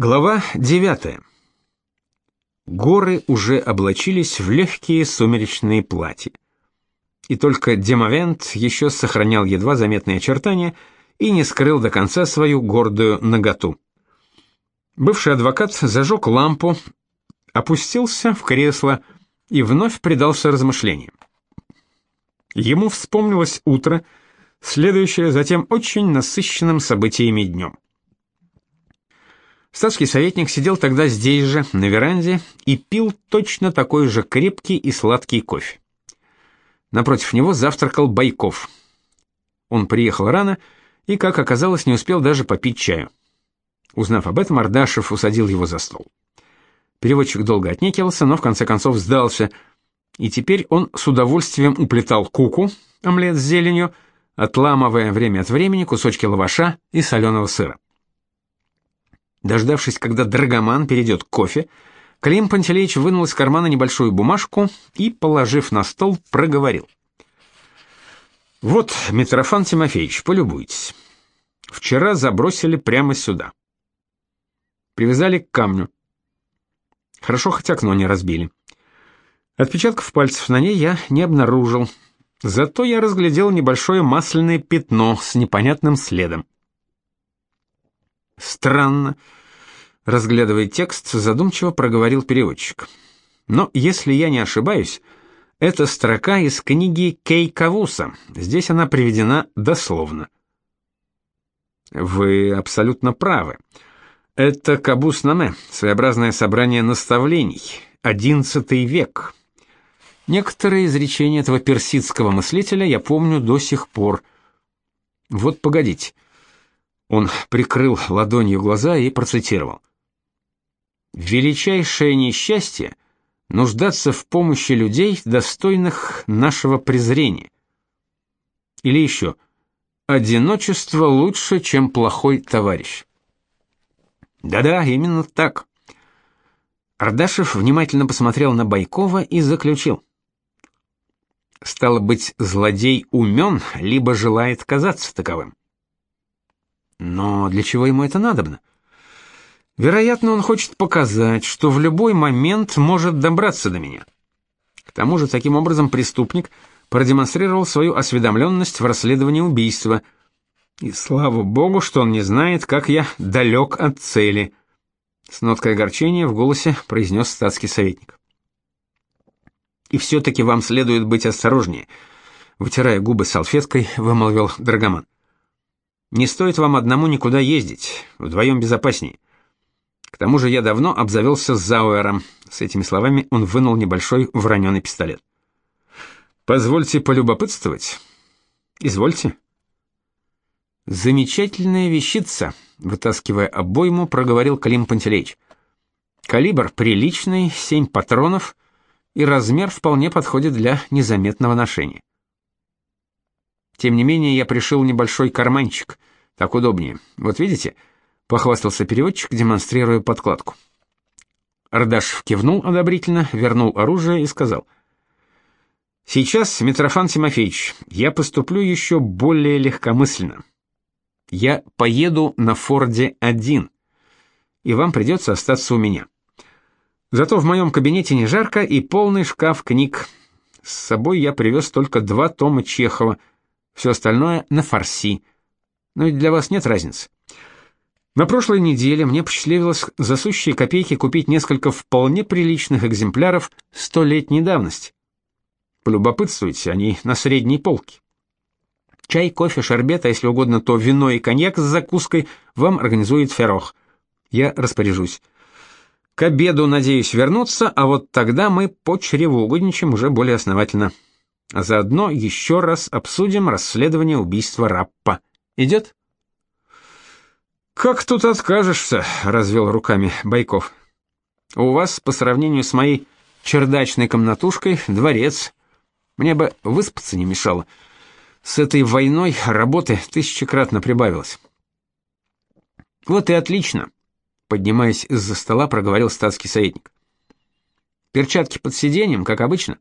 Глава 9. Горы уже облачились в легкие сумеречные платья. И только Демовент еще сохранял едва заметные очертания и не скрыл до конца свою гордую наготу. Бывший адвокат зажег лампу, опустился в кресло и вновь предался размышлениям. Ему вспомнилось утро, следующее затем очень насыщенным событиями днем. Статский советник сидел тогда здесь же, на веранде, и пил точно такой же крепкий и сладкий кофе. Напротив него завтракал Байков. Он приехал рано и, как оказалось, не успел даже попить чаю. Узнав об этом, Ардашев усадил его за стол. Переводчик долго отнекивался, но в конце концов сдался, и теперь он с удовольствием уплетал куку, омлет с зеленью, отламывая время от времени кусочки лаваша и соленого сыра. Дождавшись, когда Драгоман перейдет к кофе, Клим Пантелеич вынул из кармана небольшую бумажку и, положив на стол, проговорил. «Вот, Митрофан Тимофеевич, полюбуйтесь. Вчера забросили прямо сюда. Привязали к камню. Хорошо, хоть окно не разбили. Отпечатков пальцев на ней я не обнаружил. Зато я разглядел небольшое масляное пятно с непонятным следом. Странно. Разглядывая текст, задумчиво проговорил переводчик. Но если я не ошибаюсь, это строка из книги Кей Кавуса. Здесь она приведена дословно. Вы абсолютно правы. Это Кабус-Наме, своеобразное собрание наставлений, XI век. Некоторые изречения этого персидского мыслителя я помню до сих пор. Вот погодите. Он прикрыл ладонью глаза и процитировал. «Величайшее несчастье — нуждаться в помощи людей, достойных нашего презрения». Или еще «Одиночество лучше, чем плохой товарищ». Да-да, именно так. Ардашев внимательно посмотрел на Байкова и заключил. Стало быть, злодей умен, либо желает казаться таковым. Но для чего ему это надобно? Вероятно, он хочет показать, что в любой момент может добраться до меня. К тому же, таким образом преступник продемонстрировал свою осведомленность в расследовании убийства. И слава богу, что он не знает, как я далек от цели. С ноткой огорчения в голосе произнес статский советник. И все-таки вам следует быть осторожнее. Вытирая губы салфеткой, вымолвил Драгоман. Не стоит вам одному никуда ездить, вдвоем безопаснее. К тому же я давно обзавелся Зауэром. С этими словами он вынул небольшой вороненый пистолет. Позвольте полюбопытствовать. Извольте. Замечательная вещица, вытаскивая обойму, проговорил Клим Пантелеич. Калибр приличный, семь патронов, и размер вполне подходит для незаметного ношения. Тем не менее, я пришил небольшой карманчик. Так удобнее. Вот видите? Похвастался переводчик, демонстрируя подкладку. Ардашев кивнул одобрительно, вернул оружие и сказал: "Сейчас, Митрофан Тимофеевич, я поступлю еще более легкомысленно. Я поеду на Форде один, и вам придется остаться у меня. Зато в моем кабинете не жарко и полный шкаф книг. С собой я привез только два тома Чехова, все остальное на фарси. Но ведь для вас нет разницы. На прошлой неделе мне посчастливилось за сущие копейки купить несколько вполне приличных экземпляров столетней давности. Полюбопытствуйте, они на средней полке. Чай, кофе, шарбет, а если угодно, то вино и коньяк с закуской вам организует Ферох. Я распоряжусь. К обеду, надеюсь, вернуться, а вот тогда мы по чревоугодничаем уже более основательно. А заодно еще раз обсудим расследование убийства Раппа. Идет?» «Как тут откажешься?» — развел руками Байков. «У вас, по сравнению с моей чердачной комнатушкой, дворец. Мне бы выспаться не мешало. С этой войной работы тысячекратно прибавилось». «Вот и отлично», — поднимаясь из-за стола, проговорил статский советник. «Перчатки под сиденьем, как обычно?»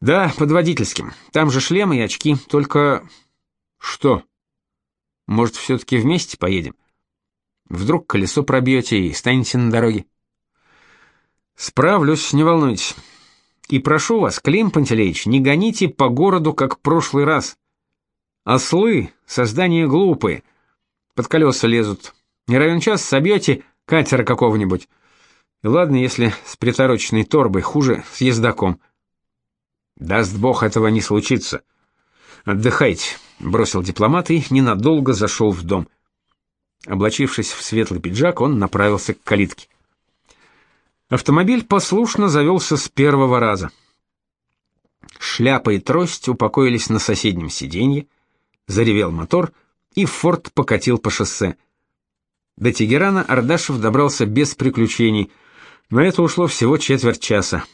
Да, под водительским. Там же шлемы и очки, только что? Может, все таки вместе поедем? Вдруг колесо пробьете и станете на дороге. Справлюсь, не волнуйтесь. И прошу вас, Клим Пантелеич, не гоните по городу, как в прошлый раз. Ослы, создания глупые, под колеса лезут. Не равен час собьете катера какого-нибудь. И ладно, если с притороченной торбой, хуже с ездаком. Даст бог, этого не случится. Отдыхайте, бросил дипломат и ненадолго зашел в дом. Облачившись в светлый пиджак, он направился к калитке. Автомобиль послушно завелся с первого раза. Шляпа и трость упокоились на соседнем сиденье, заревел мотор, и Форд покатил по шоссе. До Тегерана Ардашев добрался без приключений, но это ушло всего четверть часа.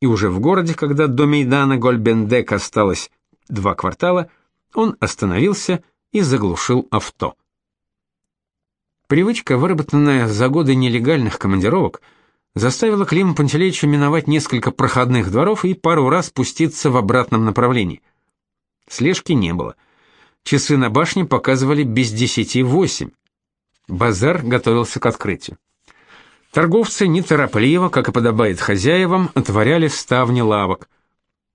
И уже в городе, когда до Мейдана Гольбендек осталось два квартала, он остановился и заглушил авто. Привычка, выработанная за годы нелегальных командировок, заставила Клима Пантелеича миновать несколько проходных дворов и пару раз спуститься в обратном направлении. Слежки не было. Часы на башне показывали без десяти восемь. Базар готовился к открытию. Торговцы неторопливо, как и подобает хозяевам, отворяли ставни лавок.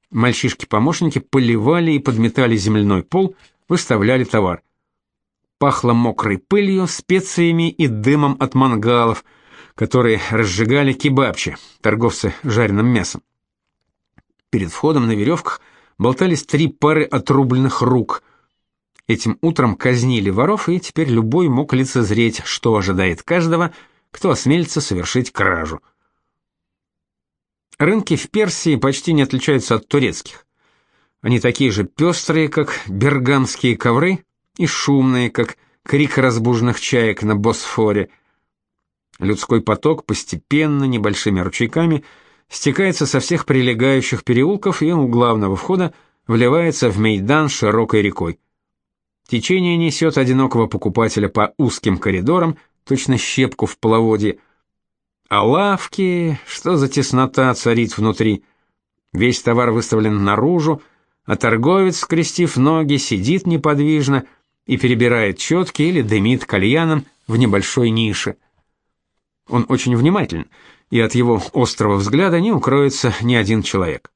Мальчишки-помощники поливали и подметали земляной пол, выставляли товар. Пахло мокрой пылью, специями и дымом от мангалов, которые разжигали кебабчи, торговцы жареным мясом. Перед входом на веревках болтались три пары отрубленных рук. Этим утром казнили воров, и теперь любой мог лицезреть, что ожидает каждого, кто осмелится совершить кражу. Рынки в Персии почти не отличаются от турецких. Они такие же пестрые, как бергамские ковры, и шумные, как крик разбуженных чаек на Босфоре. Людской поток постепенно, небольшими ручейками, стекается со всех прилегающих переулков и у главного входа вливается в Мейдан широкой рекой. Течение несет одинокого покупателя по узким коридорам, точно щепку в половодье, а лавки, что за теснота царит внутри. Весь товар выставлен наружу, а торговец, скрестив ноги, сидит неподвижно и перебирает четки или дымит кальяном в небольшой нише. Он очень внимателен, и от его острого взгляда не укроется ни один человек.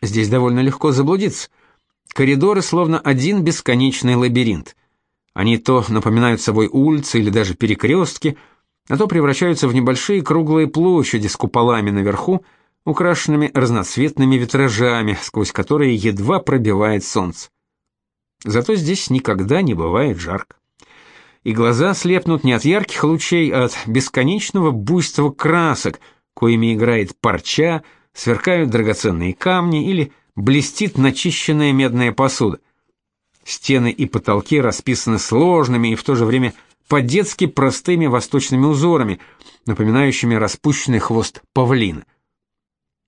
Здесь довольно легко заблудиться. Коридоры словно один бесконечный лабиринт. Они то напоминают собой улицы или даже перекрестки – а то превращаются в небольшие круглые площади с куполами наверху, украшенными разноцветными витражами, сквозь которые едва пробивает солнце. Зато здесь никогда не бывает жарко. И глаза слепнут не от ярких лучей, а от бесконечного буйства красок, коими играет парча, сверкают драгоценные камни или блестит начищенная медная посуда. Стены и потолки расписаны сложными и в то же время по-детски простыми восточными узорами, напоминающими распущенный хвост павлина.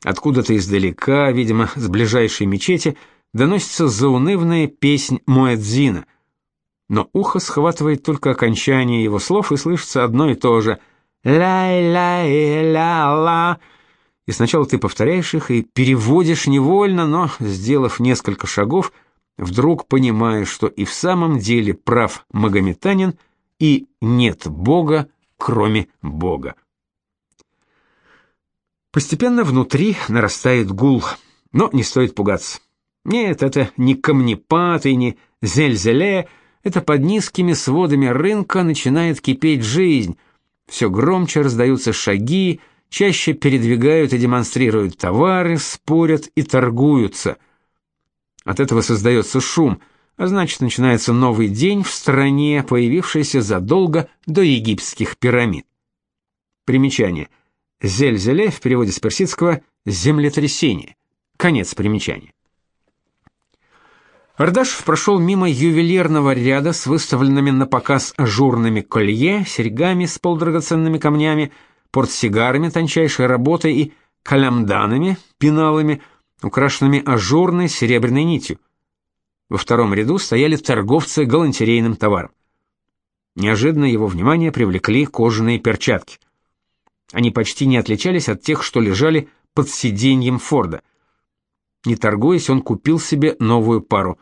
Откуда-то издалека, видимо, с ближайшей мечети, доносится заунывная песнь муэдзина. Но ухо схватывает только окончание его слов и слышится одно и то же «ля-ля-ля-ла». И сначала ты повторяешь их и переводишь невольно, но, сделав несколько шагов, вдруг понимаешь, что и в самом деле прав магометанин – и нет Бога, кроме Бога. Постепенно внутри нарастает гул, но не стоит пугаться. Нет, это не камнепад и не зельзеле, это под низкими сводами рынка начинает кипеть жизнь. Все громче раздаются шаги, чаще передвигают и демонстрируют товары, спорят и торгуются. От этого создается шум – а значит, начинается новый день в стране, появившийся задолго до египетских пирамид. Примечание. Зельзеле в переводе с персидского землетрясение. Конец примечания. Ардашев прошел мимо ювелирного ряда с выставленными на показ ажурными колье, серьгами с полудрагоценными камнями, портсигарами тончайшей работы и калямданами, пеналами, украшенными ажурной серебряной нитью. Во втором ряду стояли торговцы галантерейным товаром. Неожиданно его внимание привлекли кожаные перчатки. Они почти не отличались от тех, что лежали под сиденьем Форда. Не торгуясь, он купил себе новую пару.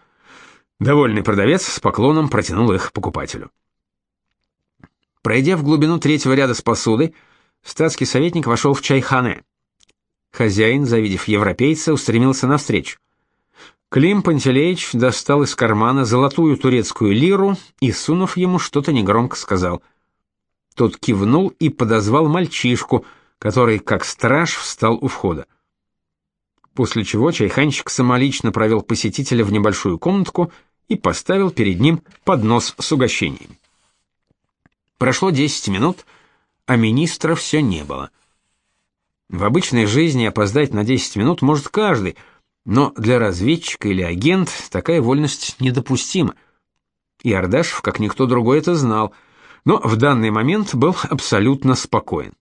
Довольный продавец с поклоном протянул их покупателю. Пройдя в глубину третьего ряда с посудой, статский советник вошел в чайхане. Хозяин, завидев европейца, устремился навстречу. Клим Пантелеич достал из кармана золотую турецкую лиру и, сунув ему, что-то негромко сказал. Тот кивнул и подозвал мальчишку, который, как страж, встал у входа. После чего чайханщик самолично провел посетителя в небольшую комнатку и поставил перед ним поднос с угощениями. Прошло 10 минут, а министра все не было. В обычной жизни опоздать на 10 минут может каждый, но для разведчика или агент такая вольность недопустима. И Ардашев, как никто другой, это знал, но в данный момент был абсолютно спокоен.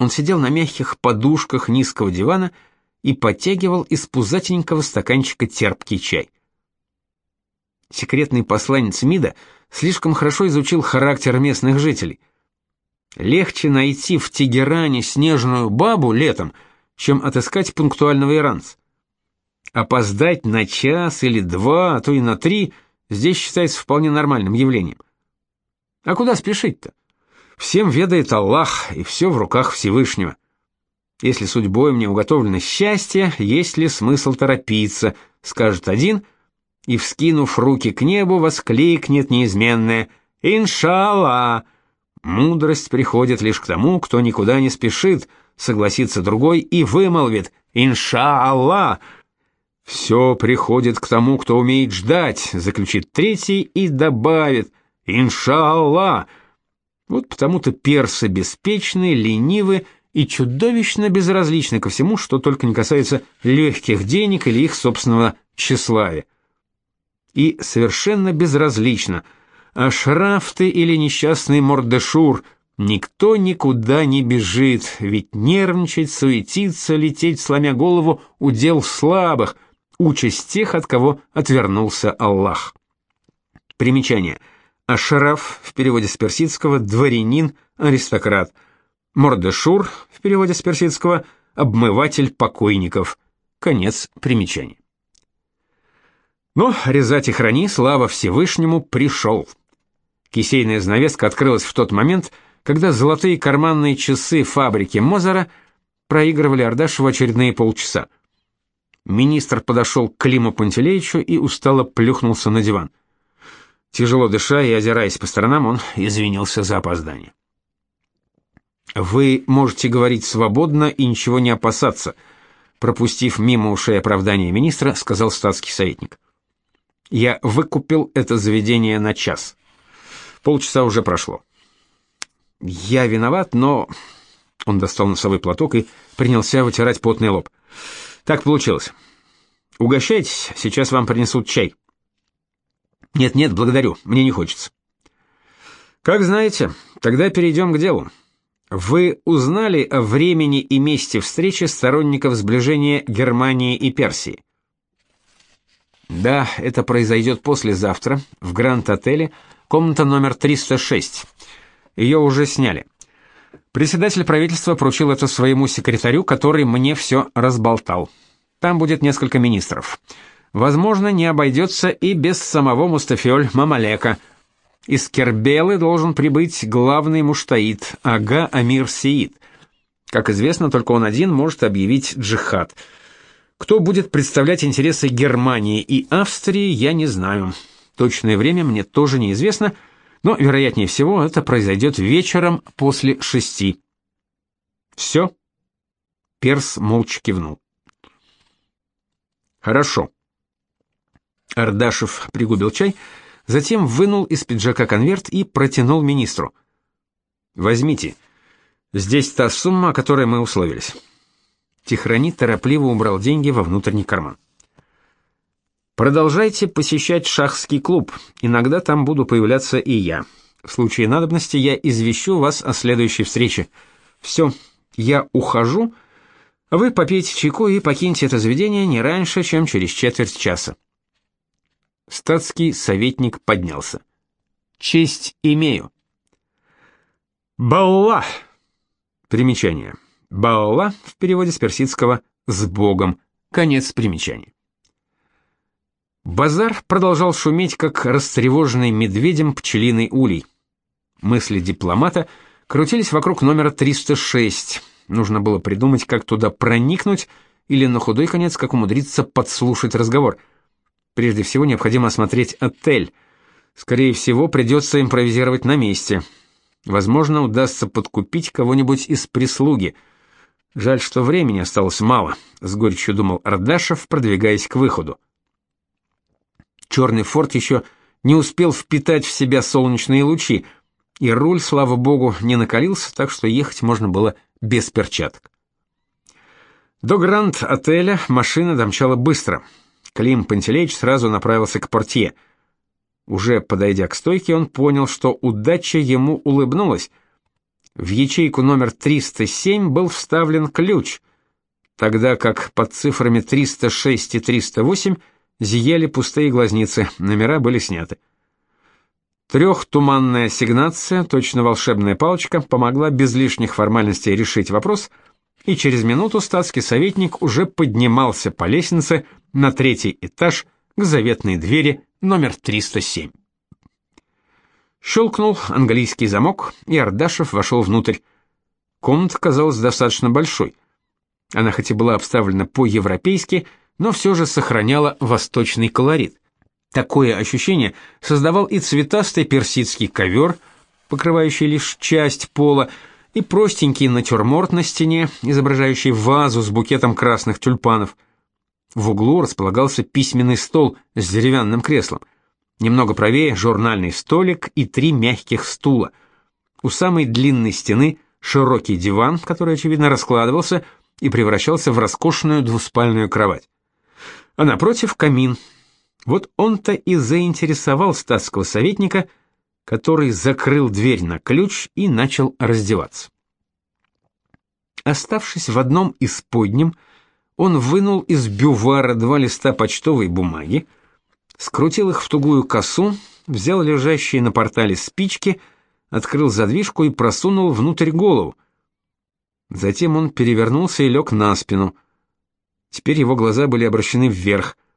Он сидел на мягких подушках низкого дивана и подтягивал из пузатенького стаканчика терпкий чай. Секретный посланец МИДа слишком хорошо изучил характер местных жителей. Легче найти в Тегеране снежную бабу летом, чем отыскать пунктуального иранца. Опоздать на час или два, а то и на три здесь считается вполне нормальным явлением. А куда спешить-то? Всем ведает Аллах, и все в руках Всевышнего. Если судьбой мне уготовлено счастье, есть ли смысл торопиться, скажет один, и, вскинув руки к небу, воскликнет неизменное «Иншалла!» Мудрость приходит лишь к тому, кто никуда не спешит, согласится другой и вымолвит «Иншалла!» «Все приходит к тому, кто умеет ждать», заключит третий и добавит «Иншалла!» Вот потому-то персы беспечны, ленивы и чудовищно безразличны ко всему, что только не касается легких денег или их собственного тщеславия. И совершенно безразлично, а шрафты или несчастный мордешур, никто никуда не бежит, ведь нервничать, суетиться, лететь, сломя голову, удел слабых, участь тех, от кого отвернулся Аллах. Примечание – Ашраф в переводе с персидского дворянин, аристократ. Мордешур в переводе с персидского обмыватель покойников. Конец примечания. Но резать и храни, слава Всевышнему, пришел. Кисейная занавеска открылась в тот момент, когда золотые карманные часы фабрики Мозера проигрывали Ардашеву очередные полчаса. Министр подошел к Климу Пантелеичу и устало плюхнулся на диван. Тяжело дыша и озираясь по сторонам, он извинился за опоздание. Вы можете говорить свободно и ничего не опасаться, пропустив мимо ушей оправдания министра, сказал статский советник. Я выкупил это заведение на час. Полчаса уже прошло. Я виноват, но он достал носовой платок и принялся вытирать потный лоб. Так получилось. Угощайтесь, сейчас вам принесут чай. Нет-нет, благодарю, мне не хочется. Как знаете, тогда перейдем к делу. Вы узнали о времени и месте встречи сторонников сближения Германии и Персии? Да, это произойдет послезавтра в Гранд-отеле, комната номер 306. Ее уже сняли. Председатель правительства поручил это своему секретарю, который мне все разболтал. Там будет несколько министров возможно, не обойдется и без самого Мустафиоль Мамалека. Из Кербелы должен прибыть главный муштаид Ага Амир Сеид. Как известно, только он один может объявить джихад. Кто будет представлять интересы Германии и Австрии, я не знаю. Точное время мне тоже неизвестно, но вероятнее всего это произойдет вечером после шести. «Все?» Перс молча кивнул. Хорошо. Ардашев пригубил чай, затем вынул из пиджака конверт и протянул министру. Возьмите. Здесь та сумма, о которой мы условились. Тихрани торопливо убрал деньги во внутренний карман. Продолжайте посещать шахский клуб. Иногда там буду появляться и я. В случае надобности я извещу вас о следующей встрече. Все, я ухожу, вы попейте чайку и покиньте это заведение не раньше, чем через четверть часа. Статский советник поднялся. Честь имею. Балла. Примечание. Балла в переводе с персидского с богом. Конец примечания. Базар продолжал шуметь, как растревоженный медведем пчелиный улей. Мысли дипломата крутились вокруг номера 306. Нужно было придумать, как туда проникнуть или на худой конец как умудриться подслушать разговор. Прежде всего необходимо осмотреть отель. Скорее всего, придется импровизировать на месте. Возможно, удастся подкупить кого-нибудь из прислуги. Жаль, что времени осталось мало, с горечью думал Ардашев, продвигаясь к выходу. Черный форт еще не успел впитать в себя солнечные лучи, и руль, слава богу, не накалился, так что ехать можно было без перчаток. До Гранд-отеля машина домчала быстро. Клим Пантелеич сразу направился к портье. Уже подойдя к стойке, он понял, что удача ему улыбнулась. В ячейку номер 307 был вставлен ключ, тогда как под цифрами 306 и 308 зияли пустые глазницы, номера были сняты. Трехтуманная ассигнация, точно волшебная палочка, помогла без лишних формальностей решить вопрос, и через минуту статский советник уже поднимался по лестнице на третий этаж к заветной двери номер 307. Щелкнул английский замок, и Ардашев вошел внутрь. Комната казалась достаточно большой. Она хоть и была обставлена по-европейски, но все же сохраняла восточный колорит. Такое ощущение создавал и цветастый персидский ковер, покрывающий лишь часть пола, и простенький натюрморт на стене, изображающий вазу с букетом красных тюльпанов. В углу располагался письменный стол с деревянным креслом. Немного правее журнальный столик и три мягких стула. У самой длинной стены широкий диван, который очевидно раскладывался и превращался в роскошную двуспальную кровать. А напротив камин, вот он-то и заинтересовал статского советника, который закрыл дверь на ключ и начал раздеваться. Оставшись в одном из подним, он вынул из бювара два листа почтовой бумаги, скрутил их в тугую косу, взял лежащие на портале спички, открыл задвижку и просунул внутрь голову. Затем он перевернулся и лег на спину. Теперь его глаза были обращены вверх —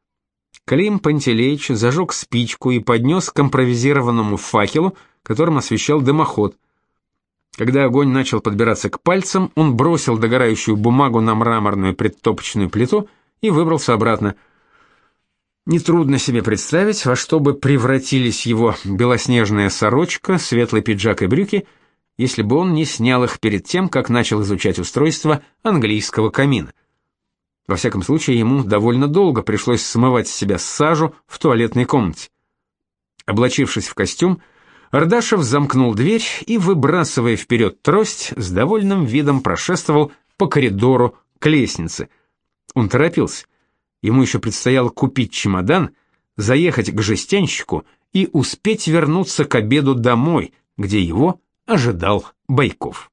Клим Пантелеич зажег спичку и поднес к импровизированному факелу, которым освещал дымоход. Когда огонь начал подбираться к пальцам, он бросил догорающую бумагу на мраморную предтопочную плиту и выбрался обратно. Нетрудно себе представить, во что бы превратились его белоснежная сорочка, светлый пиджак и брюки, если бы он не снял их перед тем, как начал изучать устройство английского камина. Во всяком случае, ему довольно долго пришлось смывать с себя сажу в туалетной комнате. Облачившись в костюм, Ардашев замкнул дверь и, выбрасывая вперед трость, с довольным видом прошествовал по коридору к лестнице. Он торопился. Ему еще предстояло купить чемодан, заехать к жестянщику и успеть вернуться к обеду домой, где его ожидал Байков.